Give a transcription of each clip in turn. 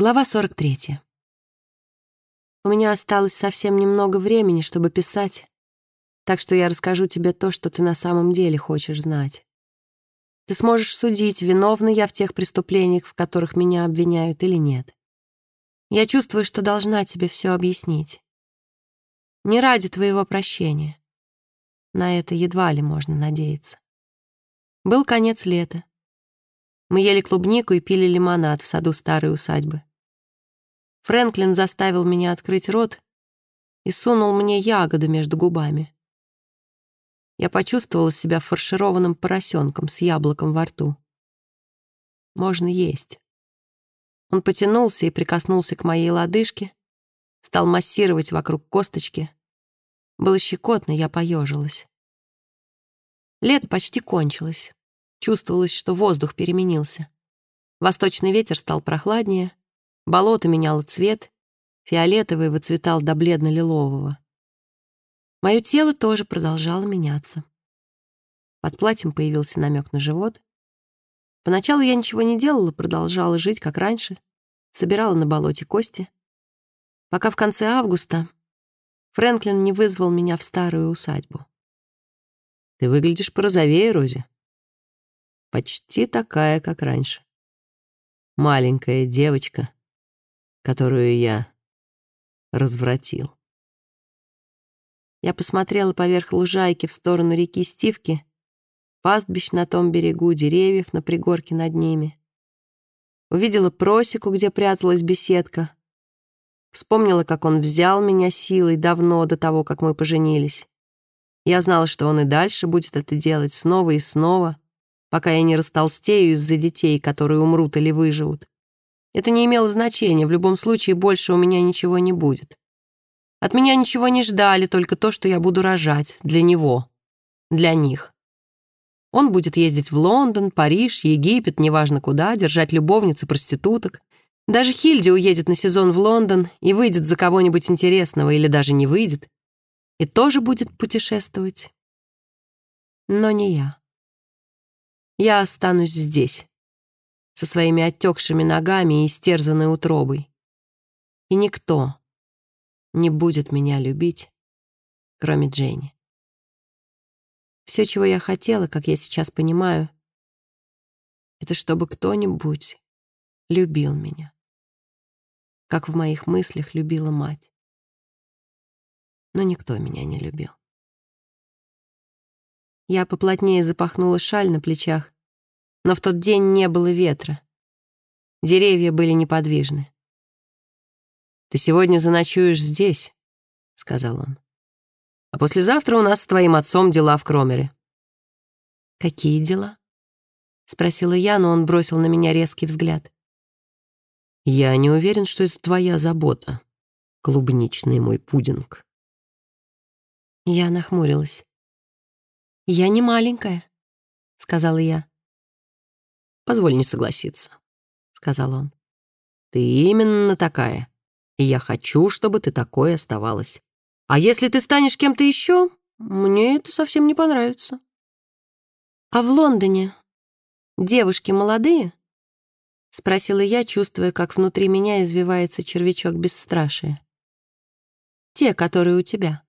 Глава 43. У меня осталось совсем немного времени, чтобы писать, так что я расскажу тебе то, что ты на самом деле хочешь знать. Ты сможешь судить, виновна я в тех преступлениях, в которых меня обвиняют или нет. Я чувствую, что должна тебе все объяснить. Не ради твоего прощения. На это едва ли можно надеяться. Был конец лета. Мы ели клубнику и пили лимонад в саду старой усадьбы. Фрэнклин заставил меня открыть рот и сунул мне ягоду между губами. Я почувствовала себя фаршированным поросенком с яблоком во рту. Можно есть. Он потянулся и прикоснулся к моей лодыжке, стал массировать вокруг косточки. Было щекотно, я поежилась. Лето почти кончилось. Чувствовалось, что воздух переменился. Восточный ветер стал прохладнее, Болото меняло цвет, фиолетовый выцветал до бледно-лилового. Мое тело тоже продолжало меняться. Под платьем появился намек на живот. Поначалу я ничего не делала, продолжала жить, как раньше, собирала на болоте кости, пока в конце августа Фрэнклин не вызвал меня в старую усадьбу. «Ты выглядишь порозовее, Рози. Почти такая, как раньше. Маленькая девочка, которую я развратил. Я посмотрела поверх лужайки в сторону реки Стивки, пастбищ на том берегу, деревьев на пригорке над ними. Увидела просеку, где пряталась беседка. Вспомнила, как он взял меня силой давно до того, как мы поженились. Я знала, что он и дальше будет это делать снова и снова, пока я не растолстею из-за детей, которые умрут или выживут. Это не имело значения, в любом случае больше у меня ничего не будет. От меня ничего не ждали, только то, что я буду рожать для него, для них. Он будет ездить в Лондон, Париж, Египет, неважно куда, держать любовниц и проституток. Даже Хильди уедет на сезон в Лондон и выйдет за кого-нибудь интересного или даже не выйдет. И тоже будет путешествовать. Но не я. Я останусь здесь, со своими отекшими ногами и истерзанной утробой. И никто не будет меня любить, кроме Дженни. Все, чего я хотела, как я сейчас понимаю, это чтобы кто-нибудь любил меня, как в моих мыслях любила мать. Но никто меня не любил. Я поплотнее запахнула шаль на плечах но в тот день не было ветра. Деревья были неподвижны. «Ты сегодня заночуешь здесь», — сказал он. «А послезавтра у нас с твоим отцом дела в Кромере». «Какие дела?» — спросила я, но он бросил на меня резкий взгляд. «Я не уверен, что это твоя забота, клубничный мой пудинг». Я нахмурилась. «Я не маленькая», — сказала я. Позволь не согласиться», — сказал он. «Ты именно такая, и я хочу, чтобы ты такой оставалась. А если ты станешь кем-то еще, мне это совсем не понравится». «А в Лондоне девушки молодые?» — спросила я, чувствуя, как внутри меня извивается червячок бесстрашия. «Те, которые у тебя».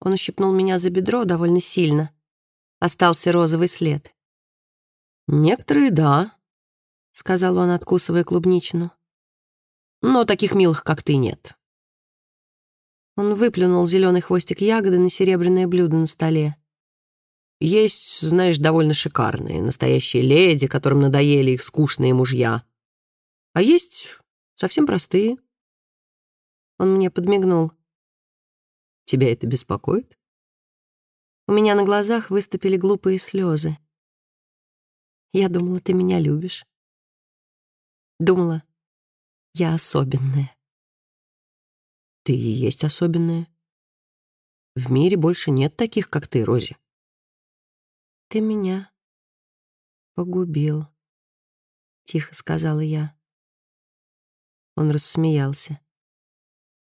Он ущипнул меня за бедро довольно сильно. Остался розовый след. «Некоторые — да», — сказал он, откусывая клубничину. «Но таких милых, как ты, нет». Он выплюнул зеленый хвостик ягоды на серебряное блюдо на столе. «Есть, знаешь, довольно шикарные, настоящие леди, которым надоели их скучные мужья. А есть совсем простые». Он мне подмигнул. «Тебя это беспокоит?» У меня на глазах выступили глупые слезы. Я думала, ты меня любишь. Думала, я особенная. Ты и есть особенная. В мире больше нет таких, как ты, Рози. Ты меня погубил, тихо сказала я. Он рассмеялся.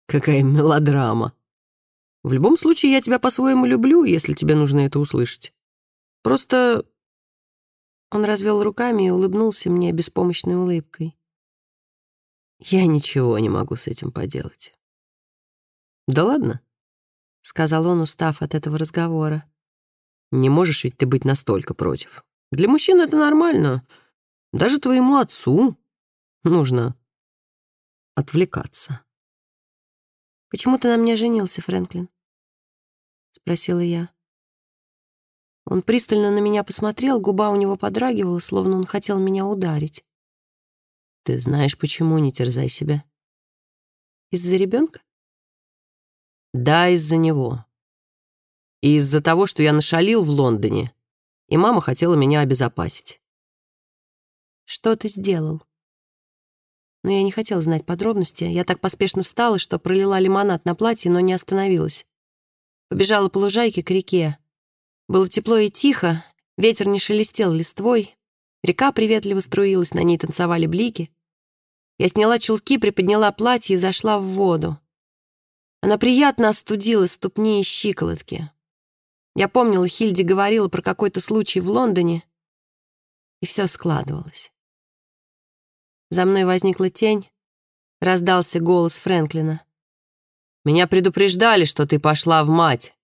Какая мелодрама. В любом случае, я тебя по-своему люблю, если тебе нужно это услышать. Просто он развел руками и улыбнулся мне беспомощной улыбкой. Я ничего не могу с этим поделать. Да ладно, сказал он, устав от этого разговора. Не можешь ведь ты быть настолько против. Для мужчин это нормально. Даже твоему отцу нужно отвлекаться. «Почему ты на мне женился, Фрэнклин?» — спросила я. Он пристально на меня посмотрел, губа у него подрагивала, словно он хотел меня ударить. «Ты знаешь, почему, не терзай себя». «Из-за ребенка?» «Да, из-за него. И из-за того, что я нашалил в Лондоне, и мама хотела меня обезопасить». «Что ты сделал?» Но я не хотела знать подробности. Я так поспешно встала, что пролила лимонад на платье, но не остановилась. Побежала по лужайке к реке. Было тепло и тихо, ветер не шелестел листвой, река приветливо струилась, на ней танцевали блики. Я сняла чулки, приподняла платье и зашла в воду. Она приятно остудила ступни и щиколотки. Я помнила, Хильди говорила про какой-то случай в Лондоне, и все складывалось. За мной возникла тень, раздался голос Фрэнклина. «Меня предупреждали, что ты пошла в мать.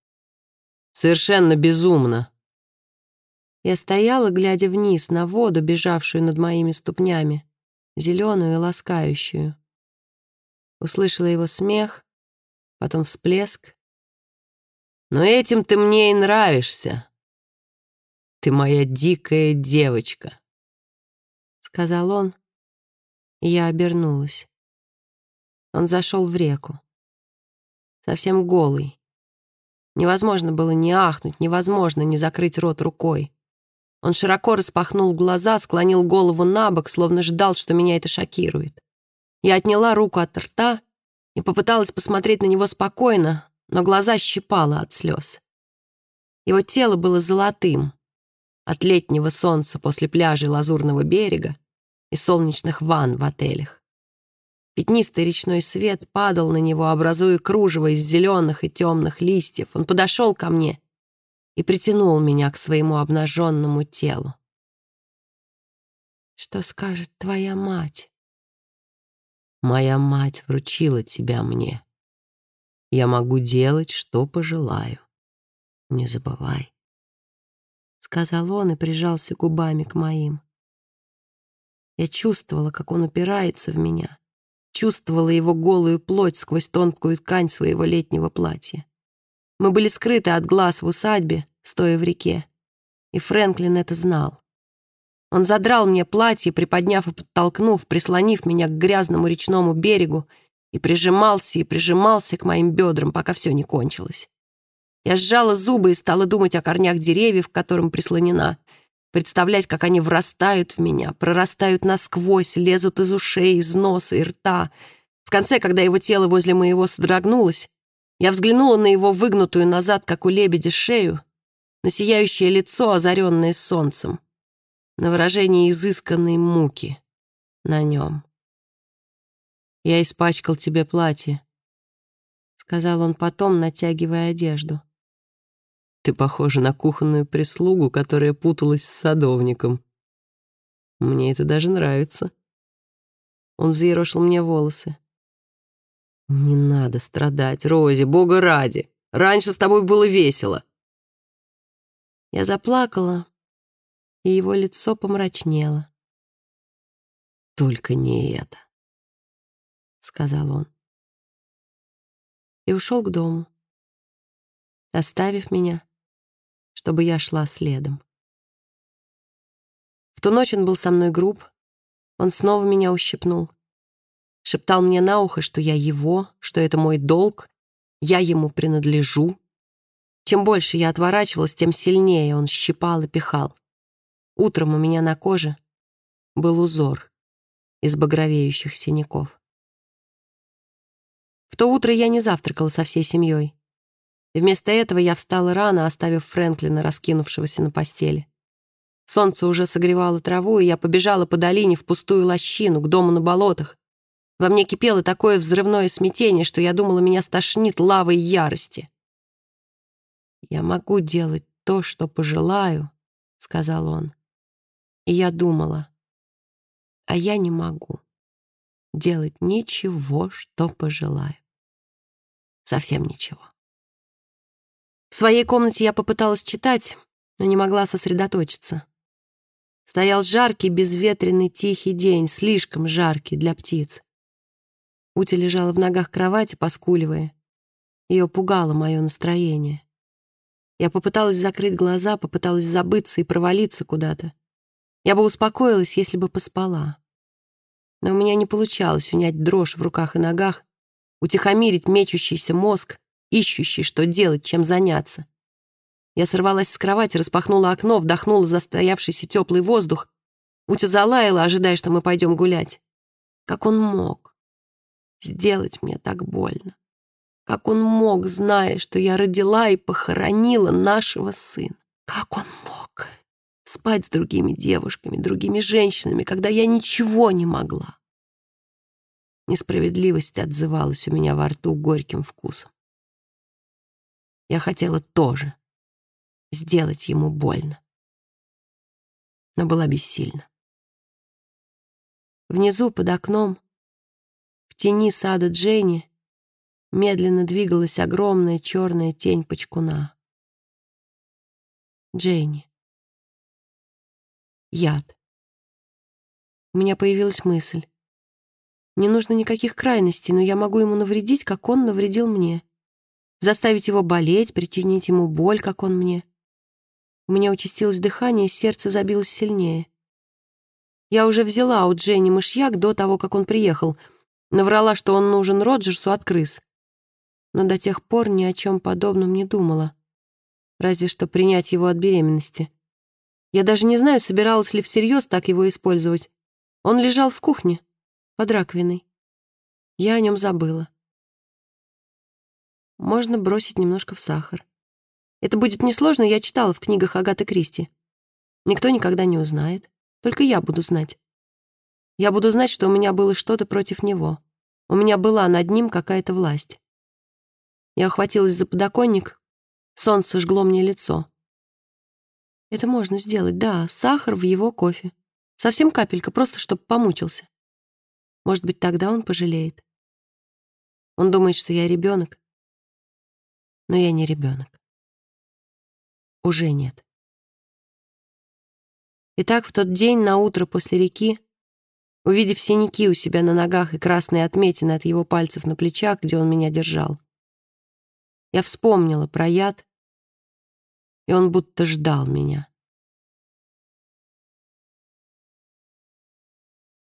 Совершенно безумно». Я стояла, глядя вниз на воду, бежавшую над моими ступнями, зеленую и ласкающую. Услышала его смех, потом всплеск. «Но этим ты мне и нравишься. Ты моя дикая девочка», — сказал он, и я обернулась. Он зашел в реку. Совсем голый. Невозможно было ни ахнуть, невозможно не закрыть рот рукой. Он широко распахнул глаза, склонил голову на бок, словно ждал, что меня это шокирует. Я отняла руку от рта и попыталась посмотреть на него спокойно, но глаза щипало от слез. Его тело было золотым от летнего солнца после пляжей Лазурного берега и солнечных ванн в отелях. Пятнистый речной свет падал на него, образуя кружево из зеленых и темных листьев. Он подошел ко мне и притянул меня к своему обнаженному телу. «Что скажет твоя мать?» «Моя мать вручила тебя мне. Я могу делать, что пожелаю. Не забывай», — сказал он и прижался губами к моим. Я чувствовала, как он упирается в меня, чувствовала его голую плоть сквозь тонкую ткань своего летнего платья. Мы были скрыты от глаз в усадьбе, стоя в реке, и Фрэнклин это знал. Он задрал мне платье, приподняв и подтолкнув, прислонив меня к грязному речному берегу, и прижимался и прижимался к моим бедрам, пока все не кончилось. Я сжала зубы и стала думать о корнях деревьев, к которым прислонена, представлять, как они врастают в меня, прорастают насквозь, лезут из ушей, из носа и рта. В конце, когда его тело возле моего содрогнулось, я взглянула на его выгнутую назад, как у лебедя, шею, на сияющее лицо, озаренное солнцем, на выражение изысканной муки на нем. «Я испачкал тебе платье», — сказал он потом, натягивая одежду. Ты похожа на кухонную прислугу, которая путалась с садовником. Мне это даже нравится. Он взъерошил мне волосы. Не надо страдать, Рози, бога ради. Раньше с тобой было весело. Я заплакала, и его лицо помрачнело. «Только не это», — сказал он. И ушел к дому, оставив меня чтобы я шла следом. В ту ночь он был со мной груб, он снова меня ущипнул. Шептал мне на ухо, что я его, что это мой долг, я ему принадлежу. Чем больше я отворачивалась, тем сильнее он щипал и пихал. Утром у меня на коже был узор из багровеющих синяков. В то утро я не завтракала со всей семьей. Вместо этого я встала рано, оставив Фрэнклина, раскинувшегося на постели. Солнце уже согревало траву, и я побежала по долине в пустую лощину, к дому на болотах. Во мне кипело такое взрывное смятение, что я думала, меня стошнит лавой ярости. «Я могу делать то, что пожелаю», — сказал он. И я думала, а я не могу. делать ничего, что пожелаю. Совсем ничего. В своей комнате я попыталась читать, но не могла сосредоточиться. Стоял жаркий, безветренный, тихий день, слишком жаркий для птиц. Ути лежала в ногах кровати, поскуливая. Ее пугало мое настроение. Я попыталась закрыть глаза, попыталась забыться и провалиться куда-то. Я бы успокоилась, если бы поспала. Но у меня не получалось унять дрожь в руках и ногах, утихомирить мечущийся мозг, ищущий, что делать, чем заняться. Я сорвалась с кровати, распахнула окно, вдохнула застоявшийся теплый воздух. Утя залаяла, ожидая, что мы пойдем гулять. Как он мог сделать мне так больно? Как он мог, зная, что я родила и похоронила нашего сына? Как он мог спать с другими девушками, другими женщинами, когда я ничего не могла? Несправедливость отзывалась у меня во рту горьким вкусом. Я хотела тоже сделать ему больно. Но была бессильна. Внизу, под окном, в тени сада Дженни, медленно двигалась огромная черная тень почкуна. Дженни. Яд. У меня появилась мысль. Не нужно никаких крайностей, но я могу ему навредить, как он навредил мне заставить его болеть, причинить ему боль, как он мне. У меня участилось дыхание, сердце забилось сильнее. Я уже взяла у Дженни мышьяк до того, как он приехал, наврала, что он нужен Роджерсу от крыс. Но до тех пор ни о чем подобном не думала, разве что принять его от беременности. Я даже не знаю, собиралась ли всерьез так его использовать. Он лежал в кухне, под раковиной. Я о нем забыла. Можно бросить немножко в сахар. Это будет несложно, я читала в книгах Агаты Кристи. Никто никогда не узнает. Только я буду знать. Я буду знать, что у меня было что-то против него. У меня была над ним какая-то власть. Я охватилась за подоконник. Солнце жгло мне лицо. Это можно сделать, да, сахар в его кофе. Совсем капелька, просто чтобы помучился. Может быть, тогда он пожалеет. Он думает, что я ребенок, но я не ребенок. Уже нет. Итак, в тот день на утро после реки, увидев синяки у себя на ногах и красные отметины от его пальцев на плечах, где он меня держал, я вспомнила про яд, и он будто ждал меня.